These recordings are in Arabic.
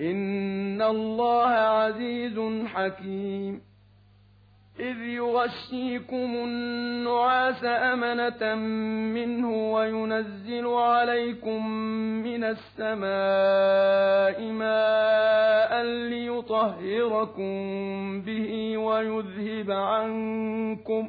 إن الله عزيز حكيم إذ يغشيكم النعاس أمنة منه وينزل عليكم من السماء ماء ليطهركم به ويذهب عنكم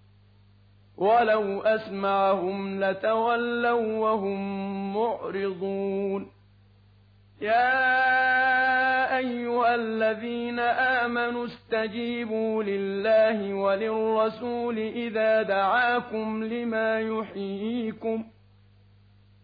ولو أسمعهم لتولوا وهم معرضون. يا أيها الذين آمنوا استجيبوا لله وللرسول إذا دعاكم لما يحييكم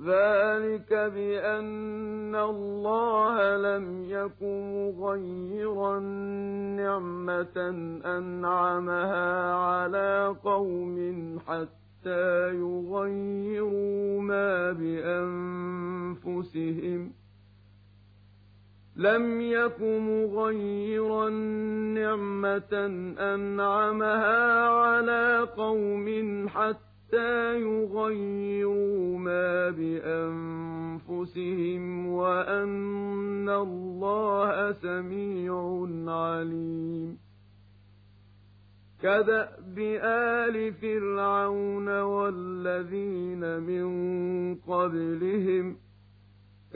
ذلك بأن الله لم يكن مغيرا نعمة أنعمها على قوم حتى يغيروا ما بأنفسهم. لم يك مغيرا نعمة أنعمها على قوم حتى يغيروا ما بأنفسهم وأن الله سميع عليم كدأب آل فرعون والذين من قبلهم ۖ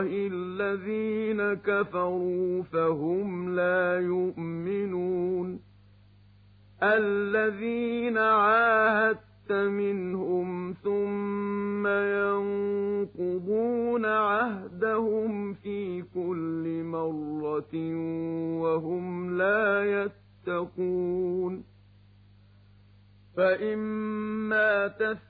الله الذين كفروا فهم لا يؤمنون. الذين عاهدت منهم ثم ينقضون عهدهم في كل مرة وهم لا يتقون. فإما تثقون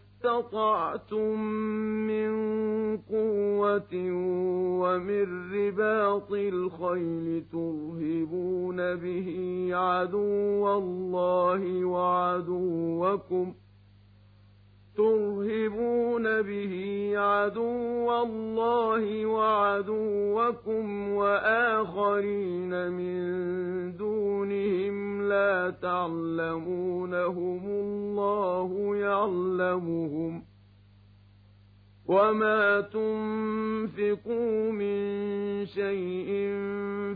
اسْتَطَعْتُم مِّن قُوَّةٍ وَمِن رِّبَاطِ الْخَيْلِ تُرْهِبُونَ بِهِ عَدُوَّ اللَّهِ وَعَدُوَّكُمْ ۖ ترهبون به عدو الله وعدوكم وآخرين من دونهم لا تعلمونهم الله يعلمهم وما تنفقوا من شيء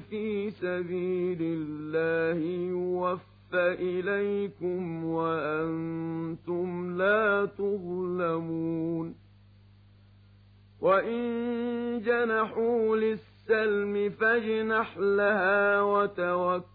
في سبيل الله يوفى إليكم وأنتم لا تظلمون وإن جنحوا للسلم فاجنح لها وتوكل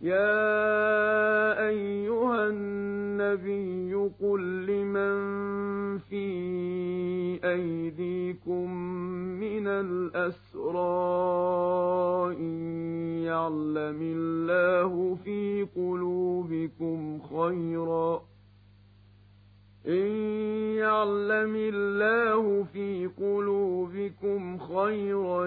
يا أيها النبي قل لمن في أيديكم من الأسرى إن يعلم الله في قلوبكم خيرا إن يعلم الله في قلوبكم خيرا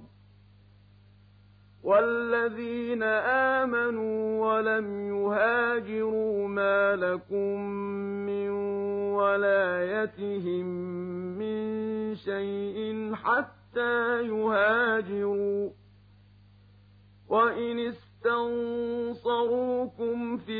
والذين آمنوا ولم يهاجروا ما لكم من ولايتهم من شيء حتى يهاجروا. وإن استنصروكم في